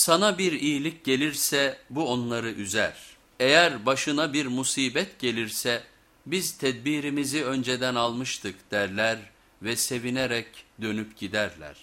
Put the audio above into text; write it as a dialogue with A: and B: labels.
A: Sana bir iyilik gelirse bu onları üzer. Eğer başına bir musibet gelirse biz tedbirimizi önceden almıştık derler ve sevinerek dönüp giderler.